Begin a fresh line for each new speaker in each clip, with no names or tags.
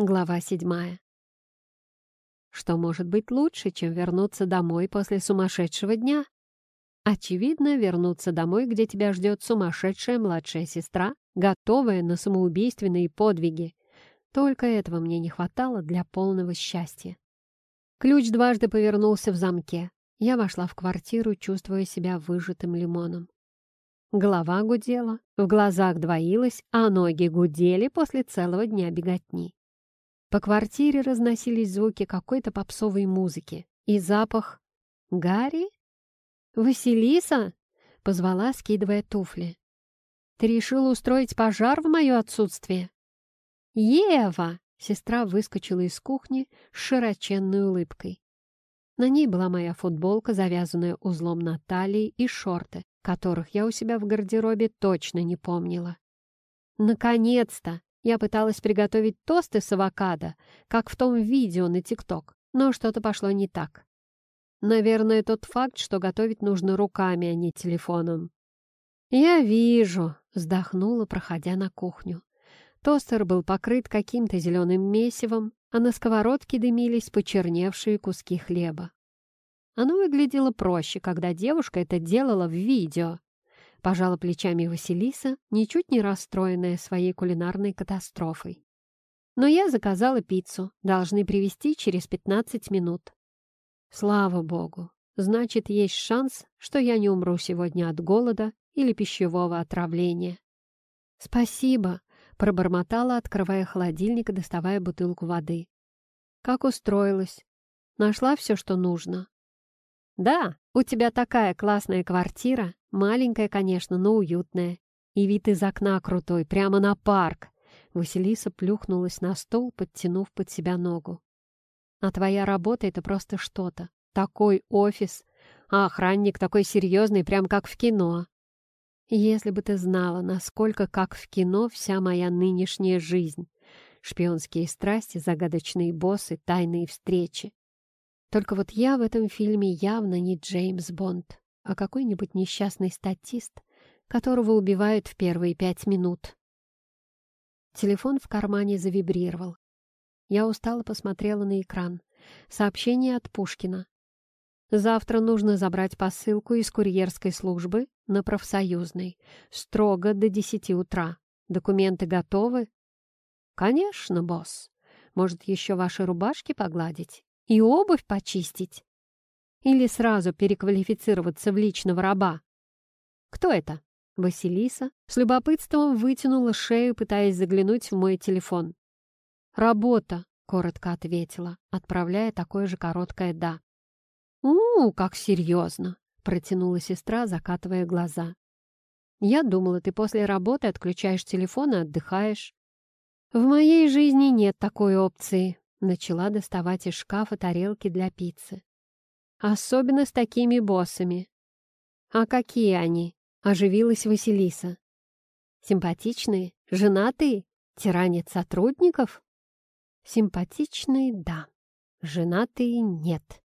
Глава седьмая. Что может быть лучше, чем вернуться домой после сумасшедшего дня? Очевидно, вернуться домой, где тебя ждет сумасшедшая младшая сестра, готовая на самоубийственные подвиги. Только этого мне не хватало для полного счастья. Ключ дважды повернулся в замке. Я вошла в квартиру, чувствуя себя выжатым лимоном. Голова гудела, в глазах двоилась, а ноги гудели после целого дня беготни. По квартире разносились звуки какой-то попсовой музыки и запах... «Гарри? Василиса?» — позвала, скидывая туфли. «Ты решила устроить пожар в мое отсутствие?» «Ева!» — сестра выскочила из кухни с широченной улыбкой. На ней была моя футболка, завязанная узлом на талии, и шорты, которых я у себя в гардеробе точно не помнила. «Наконец-то!» Я пыталась приготовить тосты с авокадо, как в том видео на ТикТок, но что-то пошло не так. Наверное, тот факт, что готовить нужно руками, а не телефоном. «Я вижу», — вздохнула, проходя на кухню. Тостер был покрыт каким-то зеленым месивом, а на сковородке дымились почерневшие куски хлеба. Оно выглядело проще, когда девушка это делала в видео. Пожала плечами Василиса, ничуть не расстроенная своей кулинарной катастрофой. Но я заказала пиццу, должны привезти через 15 минут. Слава богу, значит, есть шанс, что я не умру сегодня от голода или пищевого отравления. «Спасибо», — пробормотала, открывая холодильник и доставая бутылку воды. «Как устроилась? Нашла все, что нужно?» «Да, у тебя такая классная квартира, маленькая, конечно, но уютная. И вид из окна крутой, прямо на парк». Василиса плюхнулась на стол, подтянув под себя ногу. «А твоя работа — это просто что-то. Такой офис, а охранник такой серьезный, прям как в кино. Если бы ты знала, насколько как в кино вся моя нынешняя жизнь. Шпионские страсти, загадочные боссы, тайные встречи. Только вот я в этом фильме явно не Джеймс Бонд, а какой-нибудь несчастный статист, которого убивают в первые пять минут. Телефон в кармане завибрировал. Я устало посмотрела на экран. Сообщение от Пушкина. Завтра нужно забрать посылку из курьерской службы на профсоюзной. Строго до десяти утра. Документы готовы? Конечно, босс. Может, еще ваши рубашки погладить? И обувь почистить? Или сразу переквалифицироваться в личного раба? Кто это? Василиса с любопытством вытянула шею, пытаясь заглянуть в мой телефон. «Работа», — коротко ответила, отправляя такое же короткое «да». «У, как серьезно!» — протянула сестра, закатывая глаза. «Я думала, ты после работы отключаешь телефон и отдыхаешь». «В моей жизни нет такой опции», Начала доставать из шкафа тарелки для пиццы. Особенно с такими боссами. «А какие они?» — оживилась Василиса. «Симпатичные? Женатые? Тиранят сотрудников?» «Симпатичные — да. Женатые — нет.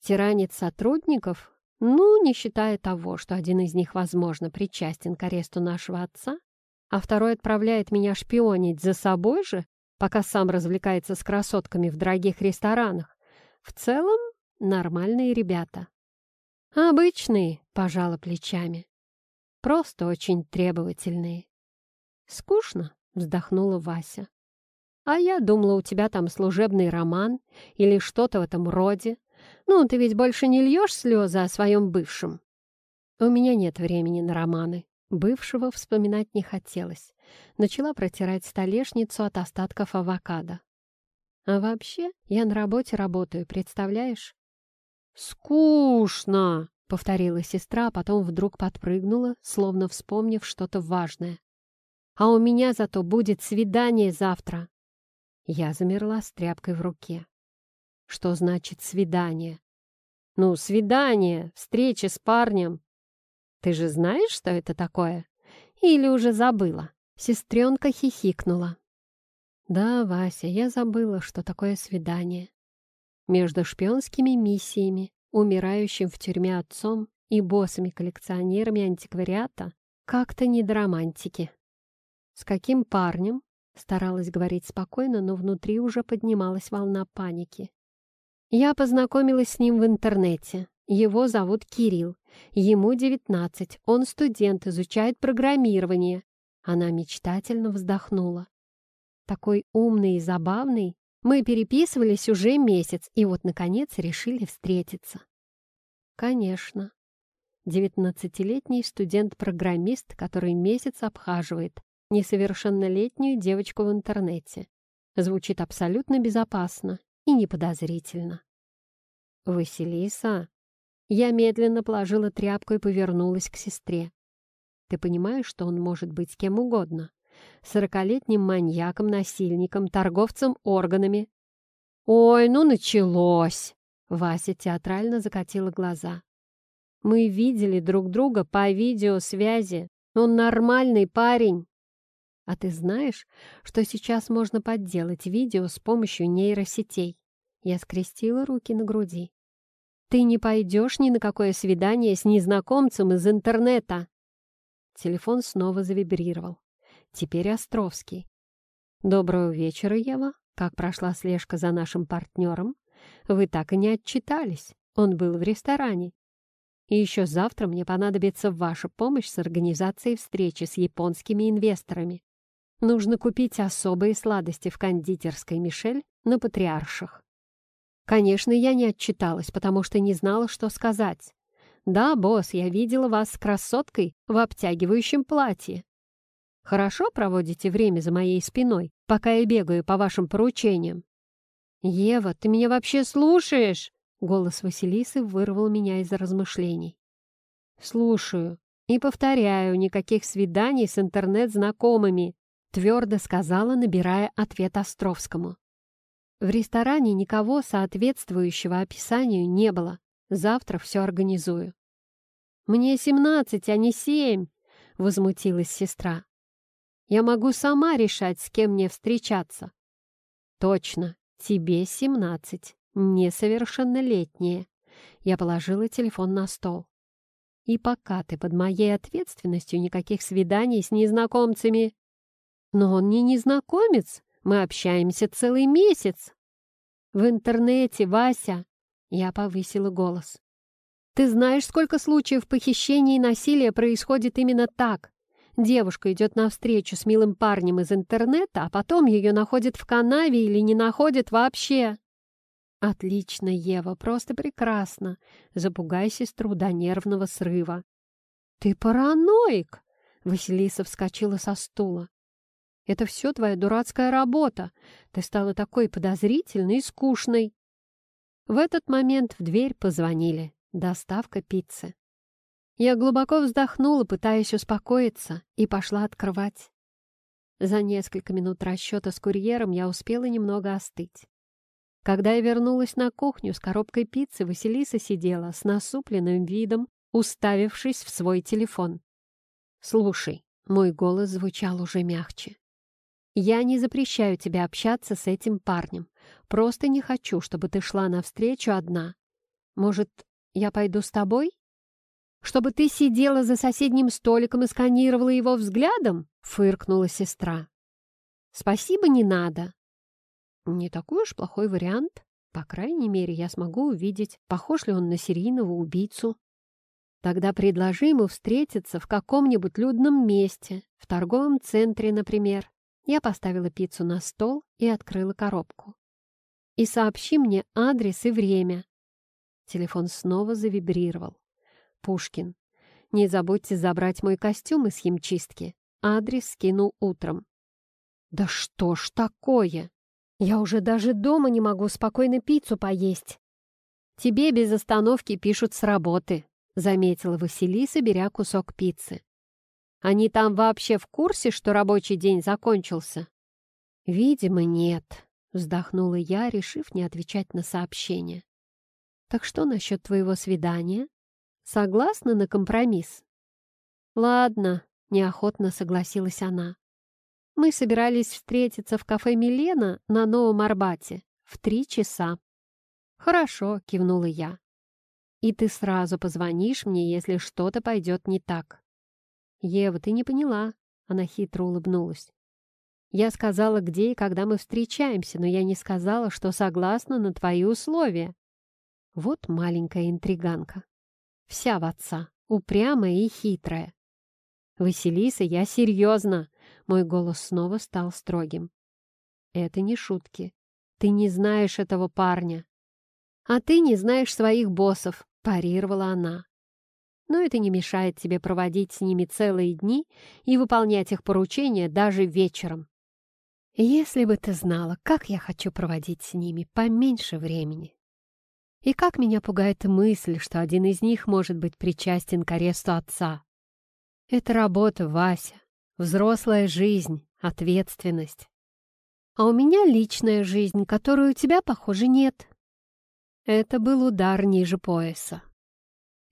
Тиранит сотрудников? Ну, не считая того, что один из них, возможно, причастен к аресту нашего отца, а второй отправляет меня шпионить за собой же, пока сам развлекается с красотками в дорогих ресторанах. В целом, нормальные ребята. Обычные, пожала плечами. Просто очень требовательные. Скучно, вздохнула Вася. А я думала, у тебя там служебный роман или что-то в этом роде. Ну, ты ведь больше не льешь слезы о своем бывшем. У меня нет времени на романы. Бывшего вспоминать не хотелось. Начала протирать столешницу от остатков авокадо. А вообще, я на работе работаю, представляешь? «Скучно!» — повторила сестра, а потом вдруг подпрыгнула, словно вспомнив что-то важное. «А у меня зато будет свидание завтра!» Я замерла с тряпкой в руке. «Что значит свидание?» «Ну, свидание, встреча с парнем. Ты же знаешь, что это такое? Или уже забыла?» Сестренка хихикнула. «Да, Вася, я забыла, что такое свидание. Между шпионскими миссиями, умирающим в тюрьме отцом и боссами-коллекционерами антиквариата как-то не до романтики. С каким парнем? Старалась говорить спокойно, но внутри уже поднималась волна паники. Я познакомилась с ним в интернете. Его зовут Кирилл. Ему 19. Он студент, изучает программирование. Она мечтательно вздохнула. Такой умный и забавный. Мы переписывались уже месяц, и вот, наконец, решили встретиться. Конечно. Девятнадцатилетний студент-программист, который месяц обхаживает несовершеннолетнюю девочку в интернете. Звучит абсолютно безопасно и неподозрительно. «Василиса!» Я медленно положила тряпку и повернулась к сестре. «Ты понимаешь, что он может быть кем угодно? Сорокалетним маньяком, насильником, торговцем органами?» «Ой, ну началось!» Вася театрально закатила глаза. «Мы видели друг друга по видеосвязи. Он нормальный парень!» А ты знаешь, что сейчас можно подделать видео с помощью нейросетей? Я скрестила руки на груди. Ты не пойдешь ни на какое свидание с незнакомцем из интернета. Телефон снова завибрировал. Теперь Островский. Доброго вечера, Ева. Как прошла слежка за нашим партнером? Вы так и не отчитались. Он был в ресторане. И еще завтра мне понадобится ваша помощь с организацией встречи с японскими инвесторами. Нужно купить особые сладости в кондитерской Мишель на Патриарших. Конечно, я не отчиталась, потому что не знала, что сказать. «Да, босс, я видела вас с красоткой в обтягивающем платье. Хорошо проводите время за моей спиной, пока я бегаю по вашим поручениям?» «Ева, ты меня вообще слушаешь?» Голос Василисы вырвал меня из размышлений. «Слушаю. И повторяю, никаких свиданий с интернет-знакомыми твердо сказала, набирая ответ Островскому. В ресторане никого соответствующего описанию не было. Завтра все организую. «Мне семнадцать, а не семь!» — возмутилась сестра. «Я могу сама решать, с кем мне встречаться». «Точно, тебе семнадцать, несовершеннолетняя». Я положила телефон на стол. «И пока ты под моей ответственностью, никаких свиданий с незнакомцами но он не незнакомец, мы общаемся целый месяц. В интернете, Вася, я повысила голос. Ты знаешь, сколько случаев похищения и насилия происходит именно так? Девушка идет навстречу с милым парнем из интернета, а потом ее находят в канаве или не находят вообще. Отлично, Ева, просто прекрасно. Запугай сестру до нервного срыва. Ты параноик! Василиса вскочила со стула. Это все твоя дурацкая работа. Ты стала такой подозрительной и скучной». В этот момент в дверь позвонили. Доставка пиццы. Я глубоко вздохнула, пытаясь успокоиться, и пошла открывать. За несколько минут расчета с курьером я успела немного остыть. Когда я вернулась на кухню с коробкой пиццы, Василиса сидела с насупленным видом, уставившись в свой телефон. «Слушай», — мой голос звучал уже мягче, я не запрещаю тебе общаться с этим парнем. Просто не хочу, чтобы ты шла навстречу одна. Может, я пойду с тобой? Чтобы ты сидела за соседним столиком и сканировала его взглядом? Фыркнула сестра. Спасибо, не надо. Не такой уж плохой вариант. По крайней мере, я смогу увидеть, похож ли он на серийного убийцу. Тогда предложи ему встретиться в каком-нибудь людном месте, в торговом центре, например. Я поставила пиццу на стол и открыла коробку. «И сообщи мне адрес и время». Телефон снова завибрировал. «Пушкин, не забудьте забрать мой костюм из химчистки. Адрес скину утром». «Да что ж такое? Я уже даже дома не могу спокойно пиццу поесть». «Тебе без остановки пишут с работы», — заметила Василиса, беря кусок пиццы. Они там вообще в курсе, что рабочий день закончился?» «Видимо, нет», — вздохнула я, решив не отвечать на сообщение. «Так что насчет твоего свидания? Согласна на компромисс?» «Ладно», — неохотно согласилась она. «Мы собирались встретиться в кафе «Милена» на Новом Арбате в три часа». «Хорошо», — кивнула я. «И ты сразу позвонишь мне, если что-то пойдет не так». «Ева, ты не поняла», — она хитро улыбнулась. Я сказала, где и когда мы встречаемся, но я не сказала, что согласна на твои условия. Вот маленькая интриганка. Вся в отца, упрямая и хитрая. «Василиса, я серьезно!» Мой голос снова стал строгим. «Это не шутки. Ты не знаешь этого парня. А ты не знаешь своих боссов», — парировала она. «Но это не мешает тебе проводить с ними целые дни и выполнять их поручения даже вечером. Если бы ты знала, как я хочу проводить с ними поменьше времени. И как меня пугает мысль, что один из них может быть причастен к аресту отца. Это работа, Вася, взрослая жизнь, ответственность. А у меня личная жизнь, которую у тебя, похоже, нет. Это был удар ниже пояса.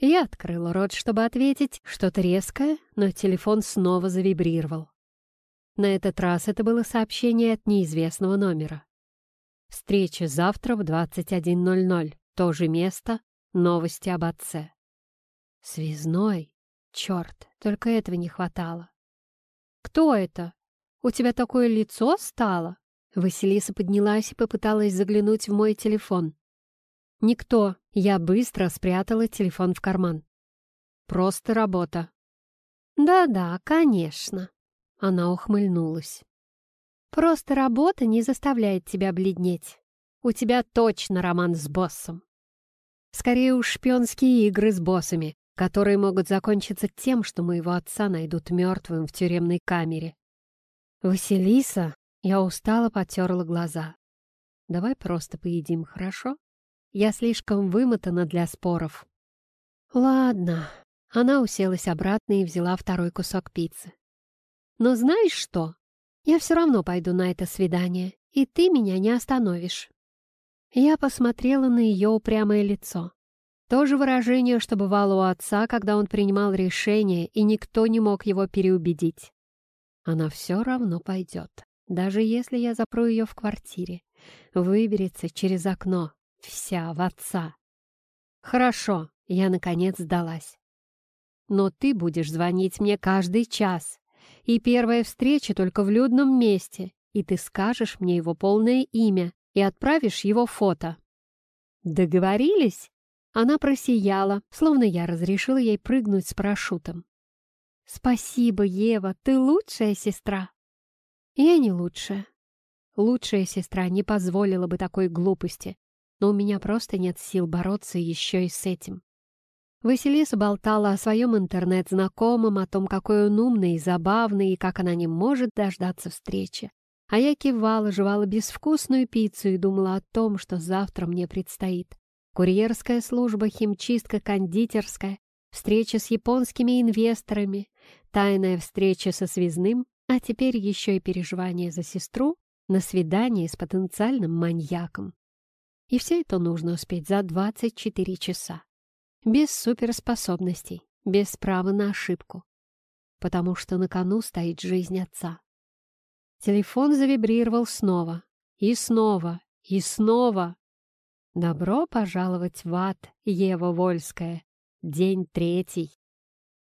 Я открыла рот, чтобы ответить что-то резкое, но телефон снова завибрировал. На этот раз это было сообщение от неизвестного номера. Встреча завтра в 21.00. То же место. Новости об отце. Связной. Черт, только этого не хватало. «Кто это? У тебя такое лицо стало?» Василиса поднялась и попыталась заглянуть в мой телефон. «Никто». Я быстро спрятала телефон в карман. «Просто работа». «Да-да, конечно». Она ухмыльнулась. «Просто работа не заставляет тебя бледнеть. У тебя точно роман с боссом. Скорее уж шпионские игры с боссами, которые могут закончиться тем, что моего отца найдут мертвым в тюремной камере. «Василиса!» — я устало потерла глаза. «Давай просто поедим, хорошо? Я слишком вымотана для споров». «Ладно». Она уселась обратно и взяла второй кусок пиццы. «Но знаешь что? Я все равно пойду на это свидание, и ты меня не остановишь». Я посмотрела на ее упрямое лицо. То же выражение, что бывало у отца, когда он принимал решение, и никто не мог его переубедить. Она все равно пойдет, даже если я запру ее в квартире. Выберется через окно, вся в отца. Хорошо, я, наконец, сдалась. Но ты будешь звонить мне каждый час. И первая встреча только в людном месте, и ты скажешь мне его полное имя, и отправишь его фото». «Договорились?» Она просияла, словно я разрешила ей прыгнуть с парашютом. «Спасибо, Ева, ты лучшая сестра!» «Я не лучшая. Лучшая сестра не позволила бы такой глупости, но у меня просто нет сил бороться еще и с этим». Василиса болтала о своем интернет-знакомом, о том, какой он умный и забавный, и как она не может дождаться встречи. А я кивала, жевала безвкусную пиццу и думала о том, что завтра мне предстоит. Курьерская служба, химчистка, кондитерская, встреча с японскими инвесторами, тайная встреча со связным, а теперь еще и переживание за сестру на свидание с потенциальным маньяком. И все это нужно успеть за 24 часа. Без суперспособностей, без права на ошибку. Потому что на кону стоит жизнь отца. Телефон завибрировал снова. И снова. И снова. Добро пожаловать в ад, Ева Вольская. День третий.